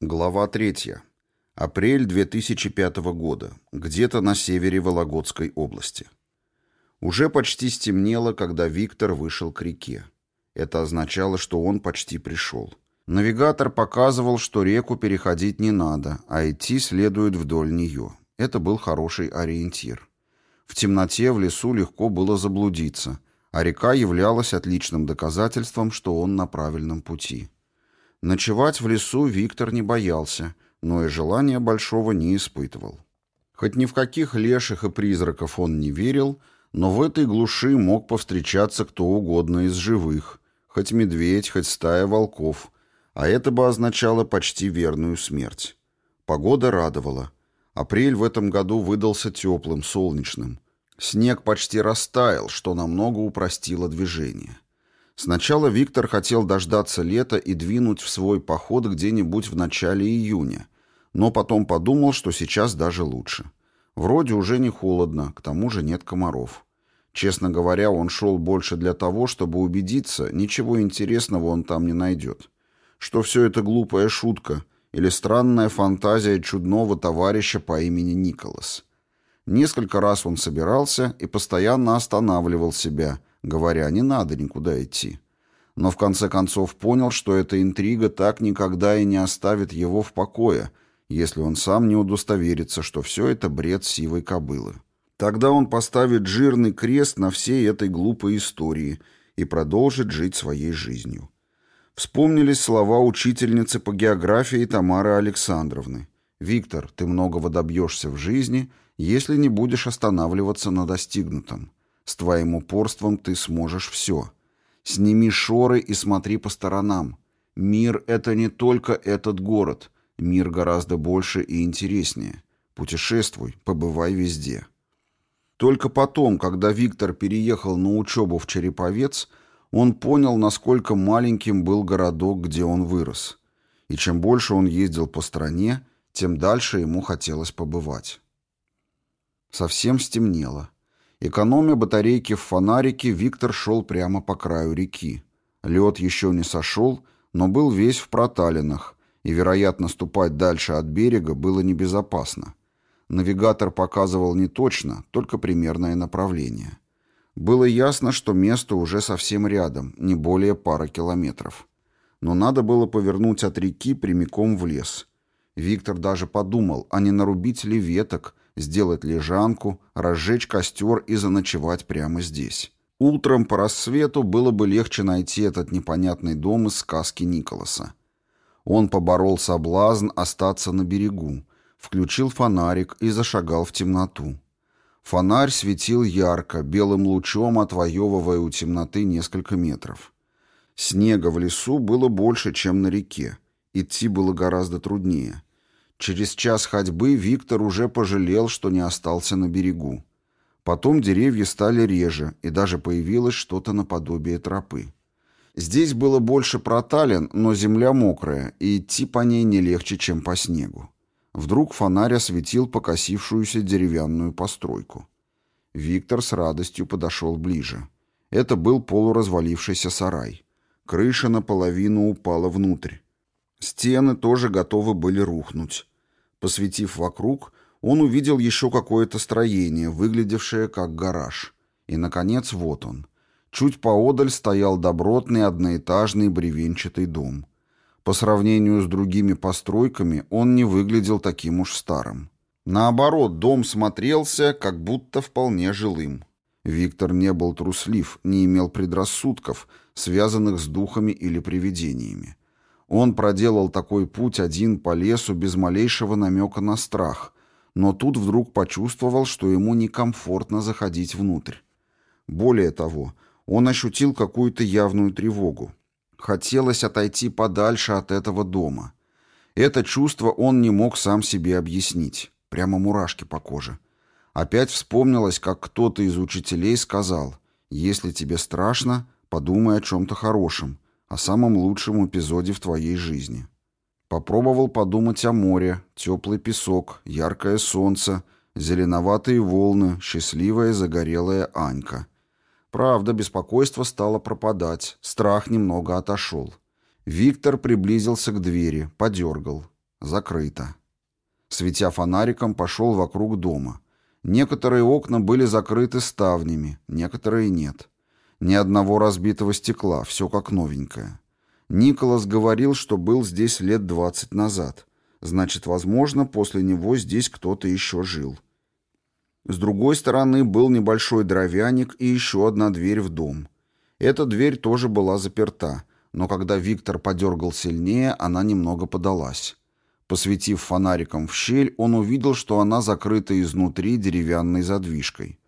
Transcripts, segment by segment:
Глава 3. Апрель 2005 года. Где-то на севере Вологодской области. Уже почти стемнело, когда Виктор вышел к реке. Это означало, что он почти пришел. Навигатор показывал, что реку переходить не надо, а идти следует вдоль нее. Это был хороший ориентир. В темноте в лесу легко было заблудиться, а река являлась отличным доказательством, что он на правильном пути. Ночевать в лесу Виктор не боялся, но и желания большого не испытывал. Хоть ни в каких леших и призраков он не верил, но в этой глуши мог повстречаться кто угодно из живых, хоть медведь, хоть стая волков, а это бы означало почти верную смерть. Погода радовала. Апрель в этом году выдался теплым, солнечным. Снег почти растаял, что намного упростило движение. Сначала Виктор хотел дождаться лета и двинуть в свой поход где-нибудь в начале июня, но потом подумал, что сейчас даже лучше. Вроде уже не холодно, к тому же нет комаров. Честно говоря, он шел больше для того, чтобы убедиться, ничего интересного он там не найдет. Что все это глупая шутка или странная фантазия чудного товарища по имени Николас. Несколько раз он собирался и постоянно останавливал себя – говоря, не надо никуда идти. Но в конце концов понял, что эта интрига так никогда и не оставит его в покое, если он сам не удостоверится, что все это бред сивой кобылы. Тогда он поставит жирный крест на всей этой глупой истории и продолжит жить своей жизнью. Вспомнились слова учительницы по географии Тамары Александровны. «Виктор, ты многого добьешься в жизни, если не будешь останавливаться на достигнутом. С твоим упорством ты сможешь все. Сними шоры и смотри по сторонам. Мир — это не только этот город. Мир гораздо больше и интереснее. Путешествуй, побывай везде. Только потом, когда Виктор переехал на учебу в Череповец, он понял, насколько маленьким был городок, где он вырос. И чем больше он ездил по стране, тем дальше ему хотелось побывать. Совсем стемнело. Экономя батарейки в фонарике, Виктор шел прямо по краю реки. Лед еще не сошел, но был весь в проталинах, и, вероятно, ступать дальше от берега было небезопасно. Навигатор показывал не точно, только примерное направление. Было ясно, что место уже совсем рядом, не более пары километров. Но надо было повернуть от реки прямиком в лес. Виктор даже подумал, а не нарубить ли веток, сделать лежанку, разжечь костер и заночевать прямо здесь. Утром по рассвету было бы легче найти этот непонятный дом из сказки Николаса. Он поборол соблазн остаться на берегу, включил фонарик и зашагал в темноту. Фонарь светил ярко, белым лучом отвоевывая у темноты несколько метров. Снега в лесу было больше, чем на реке. Идти было гораздо труднее. Через час ходьбы Виктор уже пожалел, что не остался на берегу. Потом деревья стали реже, и даже появилось что-то наподобие тропы. Здесь было больше проталин, но земля мокрая, и идти по ней не легче, чем по снегу. Вдруг фонарь осветил покосившуюся деревянную постройку. Виктор с радостью подошел ближе. Это был полуразвалившийся сарай. Крыша наполовину упала внутрь. Стены тоже готовы были рухнуть. Посветив вокруг, он увидел еще какое-то строение, выглядевшее как гараж. И, наконец, вот он. Чуть поодаль стоял добротный одноэтажный бревенчатый дом. По сравнению с другими постройками он не выглядел таким уж старым. Наоборот, дом смотрелся, как будто вполне жилым. Виктор не был труслив, не имел предрассудков, связанных с духами или привидениями. Он проделал такой путь один по лесу без малейшего намека на страх, но тут вдруг почувствовал, что ему некомфортно заходить внутрь. Более того, он ощутил какую-то явную тревогу. Хотелось отойти подальше от этого дома. Это чувство он не мог сам себе объяснить. Прямо мурашки по коже. Опять вспомнилось, как кто-то из учителей сказал, «Если тебе страшно, подумай о чем-то хорошем о самом лучшем эпизоде в твоей жизни. Попробовал подумать о море, теплый песок, яркое солнце, зеленоватые волны, счастливая загорелая Анька. Правда, беспокойство стало пропадать, страх немного отошел. Виктор приблизился к двери, подергал. Закрыто. Светя фонариком, пошел вокруг дома. Некоторые окна были закрыты ставнями, некоторые нет. Ни одного разбитого стекла, все как новенькое. Николас говорил, что был здесь лет двадцать назад. Значит, возможно, после него здесь кто-то еще жил. С другой стороны был небольшой дровяник и еще одна дверь в дом. Эта дверь тоже была заперта, но когда Виктор подергал сильнее, она немного подалась. Посветив фонариком в щель, он увидел, что она закрыта изнутри деревянной задвижкой.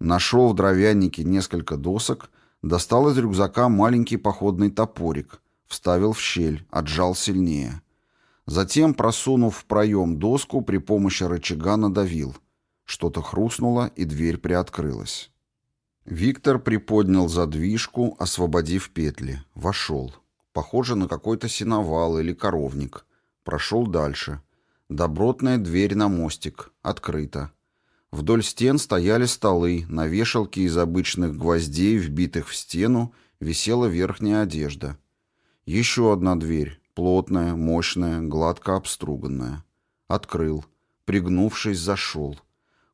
Нашел в дровянике несколько досок, достал из рюкзака маленький походный топорик, вставил в щель, отжал сильнее. Затем, просунув в проем доску, при помощи рычага надавил. Что-то хрустнуло, и дверь приоткрылась. Виктор приподнял задвижку, освободив петли. Вошел. Похоже на какой-то сеновал или коровник. Прошел дальше. Добротная дверь на мостик. Открыта. Вдоль стен стояли столы, на вешалке из обычных гвоздей, вбитых в стену, висела верхняя одежда. Еще одна дверь, плотная, мощная, гладко обструганная. Открыл. Пригнувшись, зашел.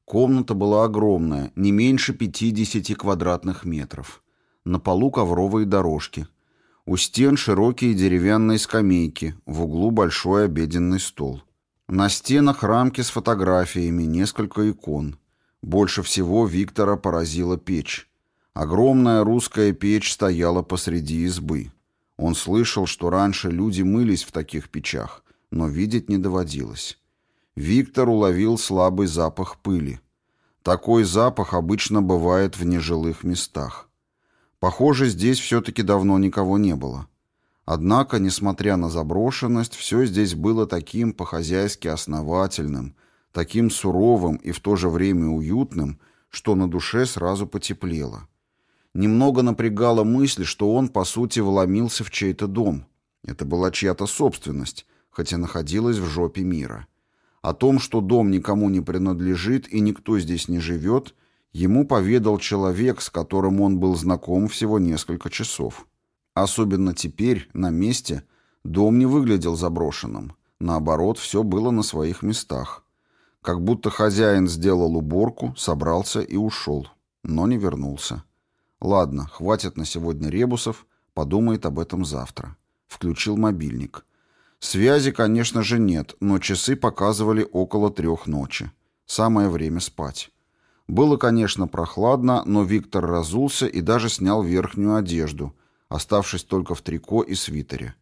Комната была огромная, не меньше 50 квадратных метров. На полу ковровые дорожки. У стен широкие деревянные скамейки, в углу большой обеденный стол. На стенах рамки с фотографиями, несколько икон. Больше всего Виктора поразила печь. Огромная русская печь стояла посреди избы. Он слышал, что раньше люди мылись в таких печах, но видеть не доводилось. Виктор уловил слабый запах пыли. Такой запах обычно бывает в нежилых местах. Похоже, здесь все-таки давно никого не было. Однако, несмотря на заброшенность, все здесь было таким по-хозяйски основательным, таким суровым и в то же время уютным, что на душе сразу потеплело. Немного напрягала мысль, что он, по сути, вломился в чей-то дом. Это была чья-то собственность, хотя находилась в жопе мира. О том, что дом никому не принадлежит и никто здесь не живет, ему поведал человек, с которым он был знаком всего несколько часов. Особенно теперь, на месте, дом не выглядел заброшенным. Наоборот, все было на своих местах. Как будто хозяин сделал уборку, собрался и ушел. Но не вернулся. Ладно, хватит на сегодня ребусов, подумает об этом завтра. Включил мобильник. Связи, конечно же, нет, но часы показывали около трех ночи. Самое время спать. Было, конечно, прохладно, но Виктор разулся и даже снял верхнюю одежду — оставшись только в трико и свитере.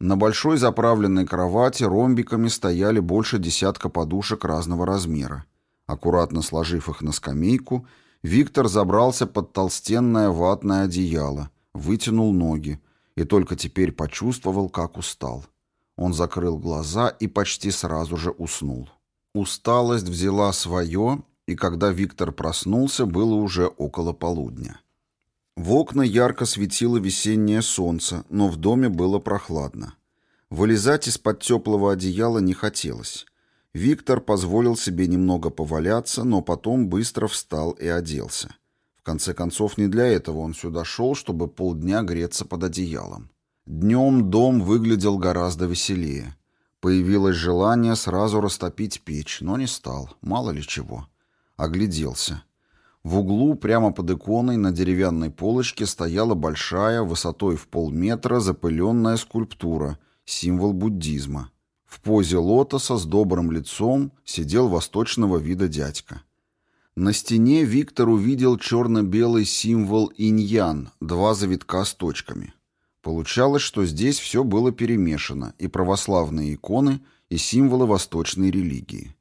На большой заправленной кровати ромбиками стояли больше десятка подушек разного размера. Аккуратно сложив их на скамейку, Виктор забрался под толстенное ватное одеяло, вытянул ноги и только теперь почувствовал, как устал. Он закрыл глаза и почти сразу же уснул. Усталость взяла свое, и когда Виктор проснулся, было уже около полудня. В окна ярко светило весеннее солнце, но в доме было прохладно. Вылезать из-под теплого одеяла не хотелось. Виктор позволил себе немного поваляться, но потом быстро встал и оделся. В конце концов, не для этого он сюда шел, чтобы полдня греться под одеялом. Днем дом выглядел гораздо веселее. Появилось желание сразу растопить печь, но не стал, мало ли чего. Огляделся. В углу, прямо под иконой, на деревянной полочке стояла большая, высотой в полметра, запыленная скульптура, символ буддизма. В позе лотоса с добрым лицом сидел восточного вида дядька. На стене Виктор увидел черно-белый символ иньян, два завитка с точками. Получалось, что здесь все было перемешано, и православные иконы, и символы восточной религии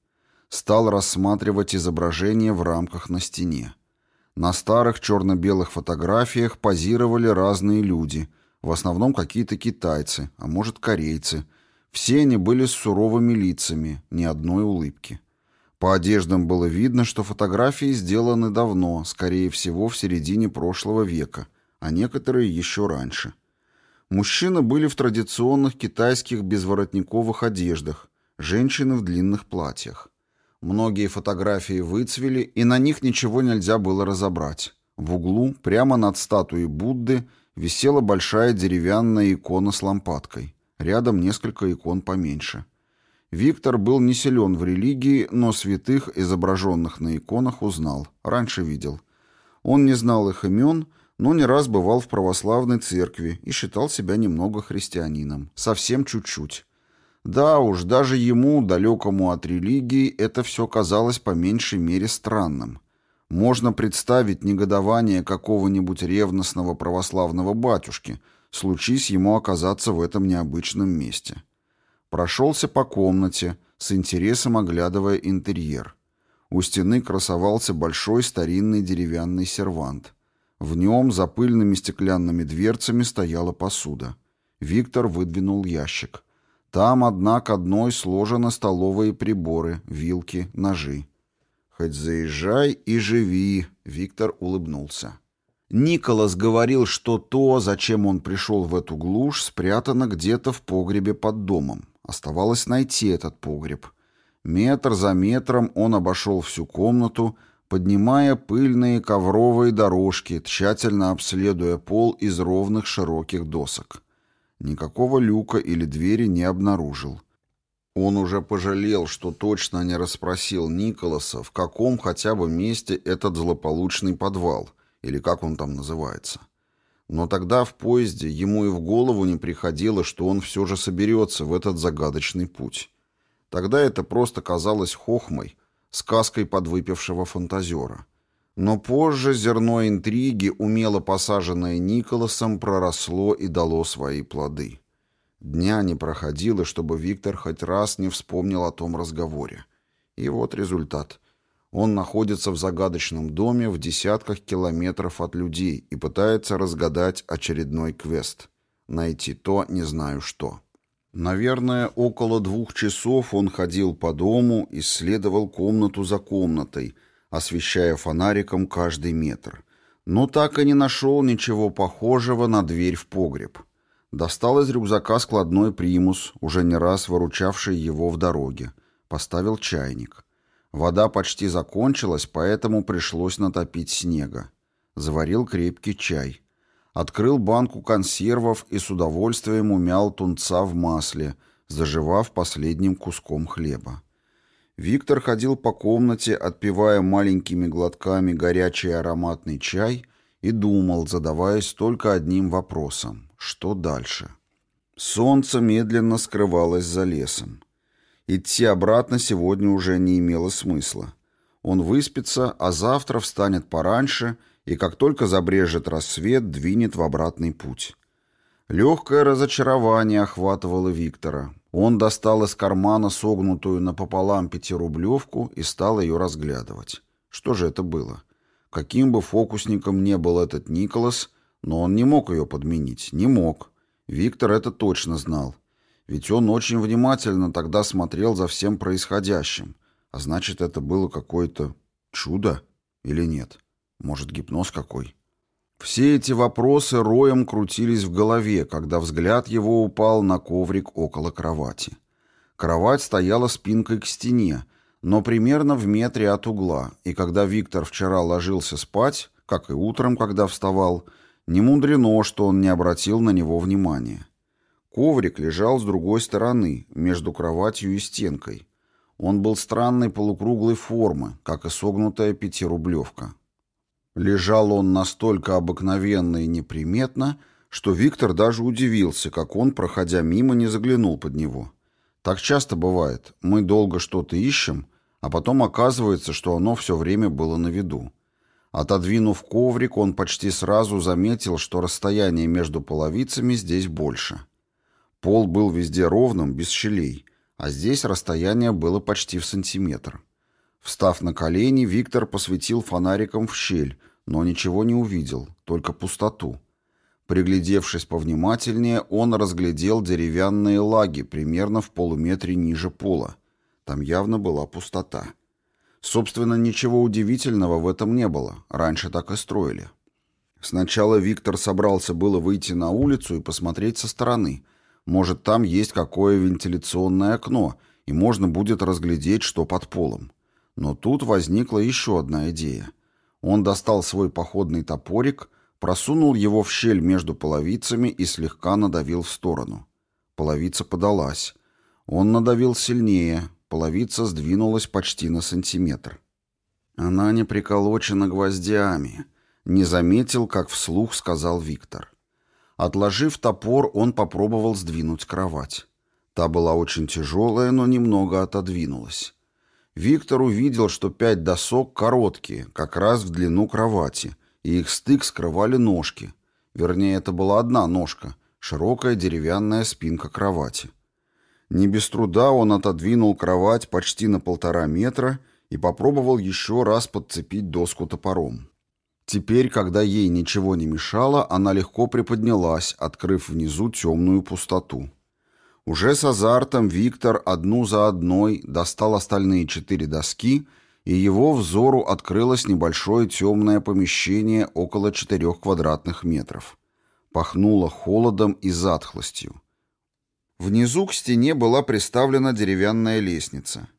стал рассматривать изображение в рамках на стене. На старых черно-белых фотографиях позировали разные люди, в основном какие-то китайцы, а может корейцы. Все они были с суровыми лицами, ни одной улыбки. По одеждам было видно, что фотографии сделаны давно, скорее всего, в середине прошлого века, а некоторые еще раньше. Мужчины были в традиционных китайских безворотниковых одеждах, женщины в длинных платьях. Многие фотографии выцвели, и на них ничего нельзя было разобрать. В углу, прямо над статуей Будды, висела большая деревянная икона с лампадкой. Рядом несколько икон поменьше. Виктор был не силен в религии, но святых, изображенных на иконах, узнал. Раньше видел. Он не знал их имен, но не раз бывал в православной церкви и считал себя немного христианином. Совсем чуть-чуть. Да уж, даже ему, далекому от религии, это все казалось по меньшей мере странным. Можно представить негодование какого-нибудь ревностного православного батюшки, случись ему оказаться в этом необычном месте. Прошелся по комнате, с интересом оглядывая интерьер. У стены красовался большой старинный деревянный сервант. В нем за пыльными стеклянными дверцами стояла посуда. Виктор выдвинул ящик. Там одна к одной сложены столовые приборы, вилки, ножи. «Хоть заезжай и живи», — Виктор улыбнулся. Николас говорил, что то, зачем он пришел в эту глушь, спрятано где-то в погребе под домом. Оставалось найти этот погреб. Метр за метром он обошел всю комнату, поднимая пыльные ковровые дорожки, тщательно обследуя пол из ровных широких досок. Никакого люка или двери не обнаружил. Он уже пожалел, что точно не расспросил Николаса, в каком хотя бы месте этот злополучный подвал, или как он там называется. Но тогда в поезде ему и в голову не приходило, что он все же соберется в этот загадочный путь. Тогда это просто казалось хохмой, сказкой подвыпившего фантазера. Но позже зерно интриги, умело посаженное Николасом, проросло и дало свои плоды. Дня не проходило, чтобы Виктор хоть раз не вспомнил о том разговоре. И вот результат. Он находится в загадочном доме в десятках километров от людей и пытается разгадать очередной квест. Найти то, не знаю что. Наверное, около двух часов он ходил по дому, исследовал комнату за комнатой, освещая фонариком каждый метр. Но так и не нашел ничего похожего на дверь в погреб. Достал из рюкзака складной примус, уже не раз выручавший его в дороге. Поставил чайник. Вода почти закончилась, поэтому пришлось натопить снега. Заварил крепкий чай. Открыл банку консервов и с удовольствием умял тунца в масле, заживав последним куском хлеба. Виктор ходил по комнате, отпивая маленькими глотками горячий ароматный чай и думал, задаваясь только одним вопросом — что дальше? Солнце медленно скрывалось за лесом. Идти обратно сегодня уже не имело смысла. Он выспится, а завтра встанет пораньше и, как только забрежет рассвет, двинет в обратный путь. Легкое разочарование охватывало Виктора. Он достал из кармана согнутую напополам пятирублевку и стал ее разглядывать. Что же это было? Каким бы фокусником не был этот Николас, но он не мог ее подменить. Не мог. Виктор это точно знал. Ведь он очень внимательно тогда смотрел за всем происходящим. А значит, это было какое-то чудо или нет? Может, гипноз какой? Все эти вопросы роем крутились в голове, когда взгляд его упал на коврик около кровати. Кровать стояла спинкой к стене, но примерно в метре от угла, и когда Виктор вчера ложился спать, как и утром, когда вставал, не мудрено, что он не обратил на него внимания. Коврик лежал с другой стороны, между кроватью и стенкой. Он был странной полукруглой формы, как и согнутая пятирублевка. Лежал он настолько обыкновенно и неприметно, что Виктор даже удивился, как он, проходя мимо, не заглянул под него. Так часто бывает. Мы долго что-то ищем, а потом оказывается, что оно все время было на виду. Отодвинув коврик, он почти сразу заметил, что расстояние между половицами здесь больше. Пол был везде ровным, без щелей, а здесь расстояние было почти в сантиметр. Встав на колени, Виктор посветил фонариком в щель, но ничего не увидел, только пустоту. Приглядевшись повнимательнее, он разглядел деревянные лаги примерно в полуметре ниже пола. Там явно была пустота. Собственно, ничего удивительного в этом не было. Раньше так и строили. Сначала Виктор собрался было выйти на улицу и посмотреть со стороны. Может, там есть какое вентиляционное окно, и можно будет разглядеть, что под полом. Но тут возникла еще одна идея. Он достал свой походный топорик, просунул его в щель между половицами и слегка надавил в сторону. Половица подалась. Он надавил сильнее, половица сдвинулась почти на сантиметр. Она не приколочена гвоздями. Не заметил, как вслух сказал Виктор. Отложив топор, он попробовал сдвинуть кровать. Та была очень тяжелая, но немного отодвинулась. Виктор увидел, что пять досок короткие, как раз в длину кровати, и их стык скрывали ножки. Вернее, это была одна ножка, широкая деревянная спинка кровати. Не без труда он отодвинул кровать почти на полтора метра и попробовал еще раз подцепить доску топором. Теперь, когда ей ничего не мешало, она легко приподнялась, открыв внизу темную пустоту. Уже с азартом Виктор одну за одной достал остальные четыре доски, и его взору открылось небольшое темное помещение около четырех квадратных метров. Пахнуло холодом и затхлостью. Внизу к стене была приставлена деревянная лестница.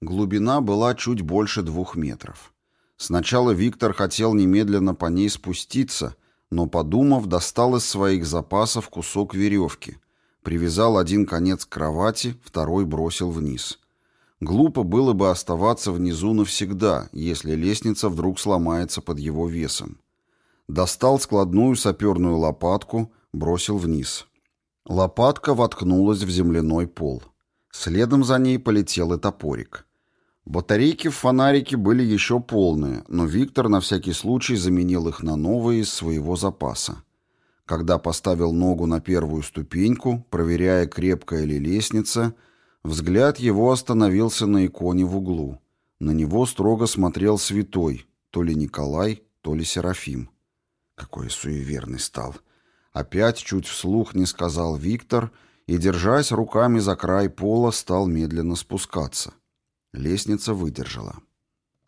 Глубина была чуть больше двух метров. Сначала Виктор хотел немедленно по ней спуститься, но, подумав, достал из своих запасов кусок веревки, привязал один конец к кровати, второй бросил вниз. Глупо было бы оставаться внизу навсегда, если лестница вдруг сломается под его весом. Достал складную саперную лопатку, бросил вниз. Лопатка воткнулась в земляной пол. Следом за ней полетел и топорик. Батарейки в фонарике были еще полные, но Виктор на всякий случай заменил их на новые из своего запаса. Когда поставил ногу на первую ступеньку, проверяя, крепкая ли лестница, взгляд его остановился на иконе в углу. На него строго смотрел святой, то ли Николай, то ли Серафим. Какой суеверный стал. Опять чуть вслух не сказал Виктор и, держась руками за край пола, стал медленно спускаться. Лестница выдержала.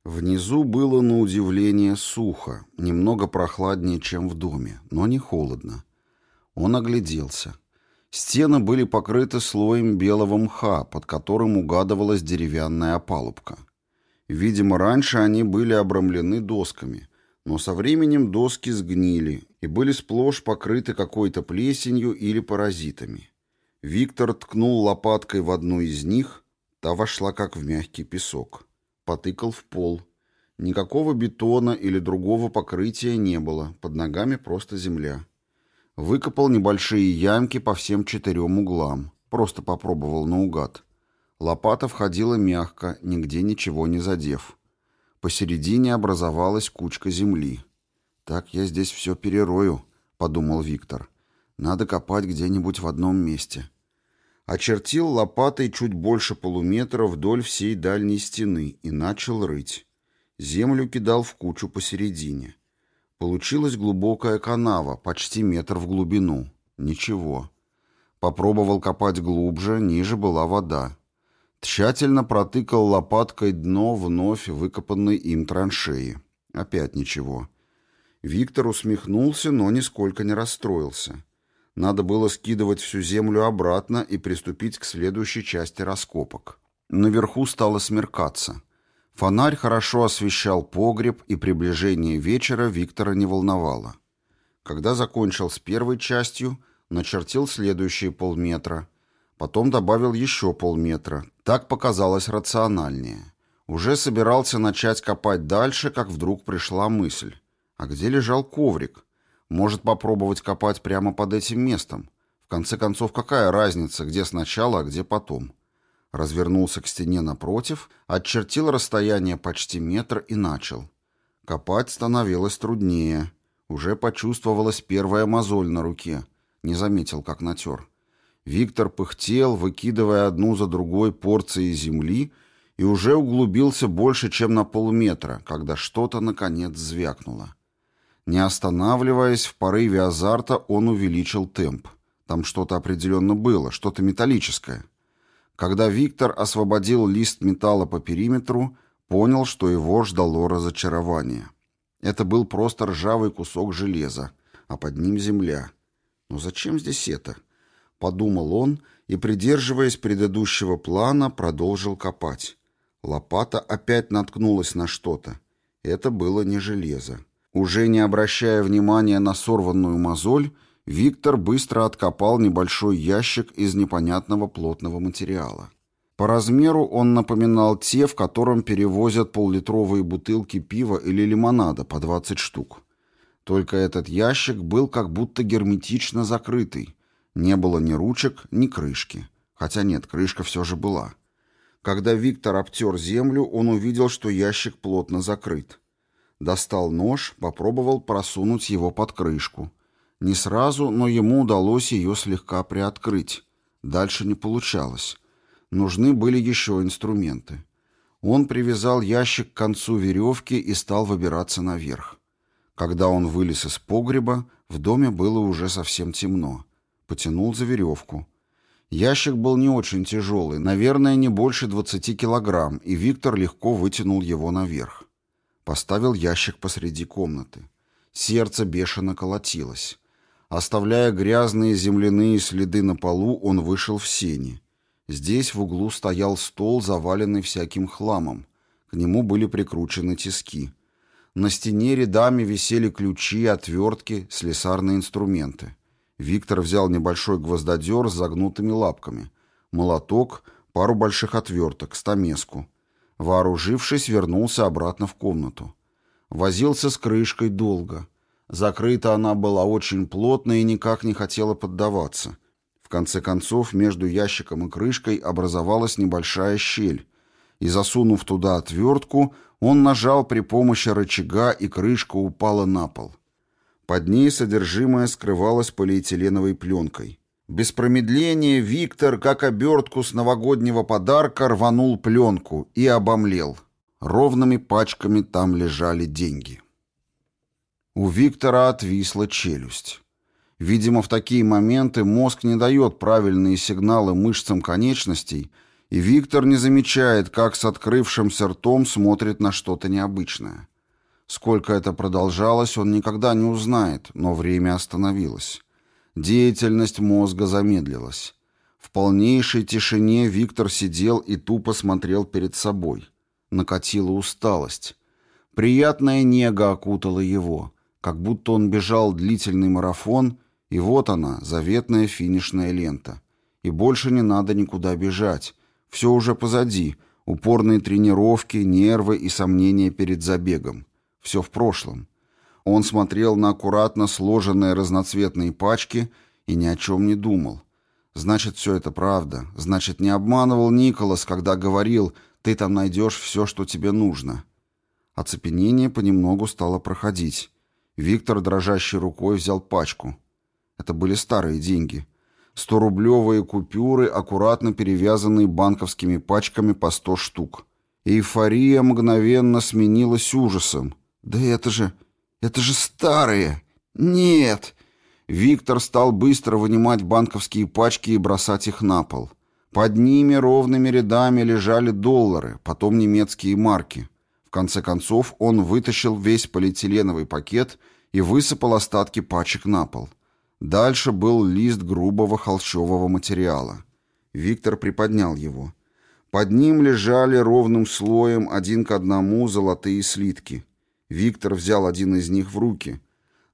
Внизу было на удивление сухо, немного прохладнее, чем в доме, но не холодно. Он огляделся. Стены были покрыты слоем белого мха, под которым угадывалась деревянная опалубка. Видимо, раньше они были обрамлены досками, но со временем доски сгнили и были сплошь покрыты какой-то плесенью или паразитами. Виктор ткнул лопаткой в одну из них, Та вошла как в мягкий песок. Потыкал в пол. Никакого бетона или другого покрытия не было, под ногами просто земля. Выкопал небольшие ямки по всем четырем углам. Просто попробовал наугад. Лопата входила мягко, нигде ничего не задев. Посередине образовалась кучка земли. «Так я здесь все перерою», — подумал Виктор. «Надо копать где-нибудь в одном месте очертил лопатой чуть больше полуметра вдоль всей дальней стены и начал рыть. Землю кидал в кучу посередине. Получилась глубокая канава, почти метр в глубину. Ничего. Попробовал копать глубже, ниже была вода. Тщательно протыкал лопаткой дно вновь выкопанной им траншеи. Опять ничего. Виктор усмехнулся, но нисколько не расстроился. Надо было скидывать всю землю обратно и приступить к следующей части раскопок. Наверху стало смеркаться. Фонарь хорошо освещал погреб, и приближение вечера Виктора не волновало. Когда закончил с первой частью, начертил следующие полметра. Потом добавил еще полметра. Так показалось рациональнее. Уже собирался начать копать дальше, как вдруг пришла мысль. А где лежал коврик? Может попробовать копать прямо под этим местом. В конце концов, какая разница, где сначала, а где потом? Развернулся к стене напротив, отчертил расстояние почти метр и начал. Копать становилось труднее. Уже почувствовалась первая мозоль на руке. Не заметил, как натер. Виктор пыхтел, выкидывая одну за другой порции земли, и уже углубился больше, чем на полметра, когда что-то, наконец, звякнуло. Не останавливаясь, в порыве азарта он увеличил темп. Там что-то определенно было, что-то металлическое. Когда Виктор освободил лист металла по периметру, понял, что его ждало разочарование. Это был просто ржавый кусок железа, а под ним земля. «Ну зачем здесь это?» — подумал он и, придерживаясь предыдущего плана, продолжил копать. Лопата опять наткнулась на что-то. Это было не железо. Уже не обращая внимания на сорванную мозоль, Виктор быстро откопал небольшой ящик из непонятного плотного материала. По размеру он напоминал те, в котором перевозят поллитровые бутылки пива или лимонада по 20 штук. Только этот ящик был как будто герметично закрытый. Не было ни ручек, ни крышки. Хотя нет, крышка все же была. Когда Виктор обтер землю, он увидел, что ящик плотно закрыт. Достал нож, попробовал просунуть его под крышку. Не сразу, но ему удалось ее слегка приоткрыть. Дальше не получалось. Нужны были еще инструменты. Он привязал ящик к концу веревки и стал выбираться наверх. Когда он вылез из погреба, в доме было уже совсем темно. Потянул за веревку. Ящик был не очень тяжелый, наверное, не больше 20 килограмм, и Виктор легко вытянул его наверх. Поставил ящик посреди комнаты. Сердце бешено колотилось. Оставляя грязные земляные следы на полу, он вышел в сени. Здесь в углу стоял стол, заваленный всяким хламом. К нему были прикручены тиски. На стене рядами висели ключи, отвертки, слесарные инструменты. Виктор взял небольшой гвоздодер с загнутыми лапками, молоток, пару больших отверток, стамеску. Вооружившись, вернулся обратно в комнату. Возился с крышкой долго. Закрыта она была очень плотно и никак не хотела поддаваться. В конце концов, между ящиком и крышкой образовалась небольшая щель, и, засунув туда отвертку, он нажал при помощи рычага, и крышка упала на пол. Под ней содержимое скрывалось полиэтиленовой пленкой. Без промедления Виктор, как обертку с новогоднего подарка, рванул пленку и обомлел. Ровными пачками там лежали деньги. У Виктора отвисла челюсть. Видимо, в такие моменты мозг не дает правильные сигналы мышцам конечностей, и Виктор не замечает, как с открывшимся ртом смотрит на что-то необычное. Сколько это продолжалось, он никогда не узнает, но время остановилось. Деятельность мозга замедлилась. В полнейшей тишине Виктор сидел и тупо смотрел перед собой. Накатила усталость. Приятная нега окутала его, как будто он бежал длительный марафон, и вот она, заветная финишная лента. И больше не надо никуда бежать, все уже позади. Упорные тренировки, нервы и сомнения перед забегом. Все в прошлом. Он смотрел на аккуратно сложенные разноцветные пачки и ни о чем не думал. Значит, все это правда. Значит, не обманывал Николас, когда говорил, ты там найдешь все, что тебе нужно. Оцепенение понемногу стало проходить. Виктор дрожащей рукой взял пачку. Это были старые деньги. Сторублевые купюры, аккуратно перевязанные банковскими пачками по сто штук. Эйфория мгновенно сменилась ужасом. «Да это же... это же старые! Нет!» Виктор стал быстро вынимать банковские пачки и бросать их на пол. Под ними ровными рядами лежали доллары, потом немецкие марки. В конце концов он вытащил весь полиэтиленовый пакет и высыпал остатки пачек на пол. Дальше был лист грубого холщового материала. Виктор приподнял его. Под ним лежали ровным слоем один к одному золотые слитки. Виктор взял один из них в руки.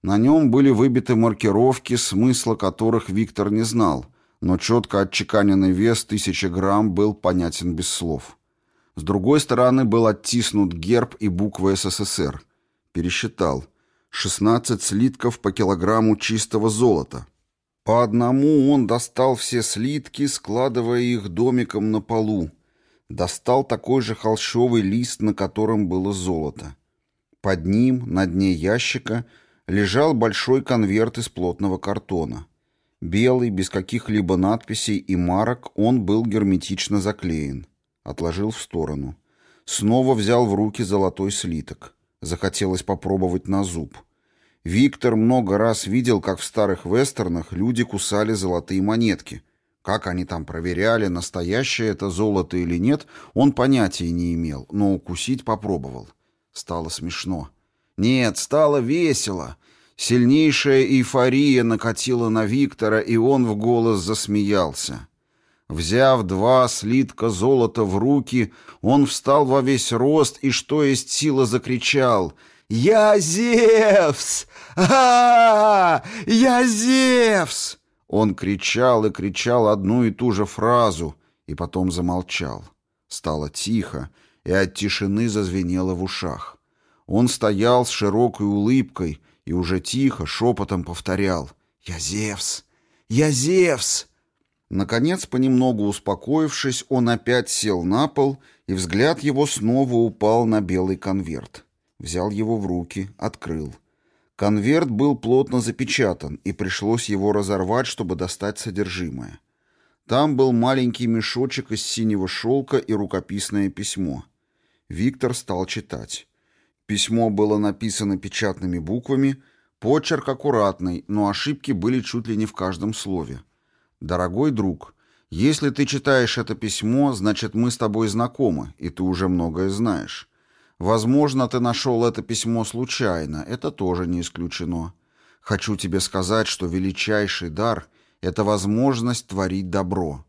На нем были выбиты маркировки, смысла которых Виктор не знал, но четко отчеканенный вес тысячи грамм был понятен без слов. С другой стороны был оттиснут герб и буквы СССР. Пересчитал. 16 слитков по килограмму чистого золота. По одному он достал все слитки, складывая их домиком на полу. Достал такой же холщовый лист, на котором было золото. Под ним, на дне ящика, лежал большой конверт из плотного картона. Белый, без каких-либо надписей и марок, он был герметично заклеен. Отложил в сторону. Снова взял в руки золотой слиток. Захотелось попробовать на зуб. Виктор много раз видел, как в старых вестернах люди кусали золотые монетки. Как они там проверяли, настоящее это золото или нет, он понятия не имел, но укусить попробовал. Стало смешно. Нет, стало весело. Сильнейшая эйфория накатила на Виктора, и он в голос засмеялся. Взяв два слитка золота в руки, он встал во весь рост и, что есть сила, закричал «Я Зевс! а, -а, -а Я Зевс!» Он кричал и кричал одну и ту же фразу, и потом замолчал. Стало тихо, и от тишины зазвенело в ушах. Он стоял с широкой улыбкой и уже тихо, шепотом повторял «Я Зевс! Я Зевс!» Наконец, понемногу успокоившись, он опять сел на пол, и взгляд его снова упал на белый конверт. Взял его в руки, открыл. Конверт был плотно запечатан, и пришлось его разорвать, чтобы достать содержимое. Там был маленький мешочек из синего шелка и рукописное письмо. Виктор стал читать. Письмо было написано печатными буквами, почерк аккуратный, но ошибки были чуть ли не в каждом слове. «Дорогой друг, если ты читаешь это письмо, значит, мы с тобой знакомы, и ты уже многое знаешь. Возможно, ты нашел это письмо случайно, это тоже не исключено. Хочу тебе сказать, что величайший дар — это возможность творить добро.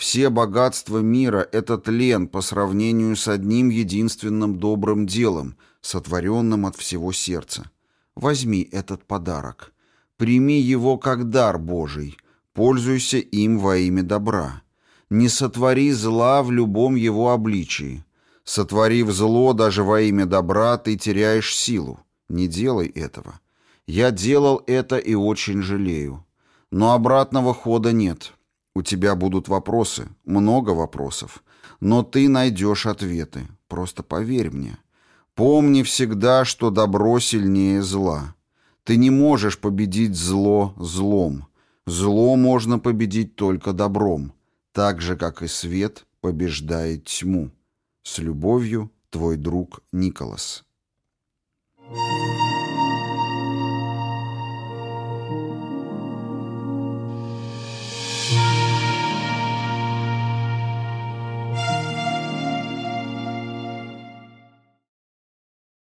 Все богатства мира — это тлен по сравнению с одним единственным добрым делом, сотворенным от всего сердца. Возьми этот подарок. Прими его как дар Божий — Пользуйся им во имя добра. Не сотвори зла в любом его обличии. Сотворив зло даже во имя добра, ты теряешь силу. Не делай этого. Я делал это и очень жалею. Но обратного хода нет. У тебя будут вопросы, много вопросов. Но ты найдешь ответы. Просто поверь мне. Помни всегда, что добро сильнее зла. Ты не можешь победить зло злом. Зло можно победить только добром, так же, как и свет побеждает тьму. С любовью, твой друг Николас. Thank you.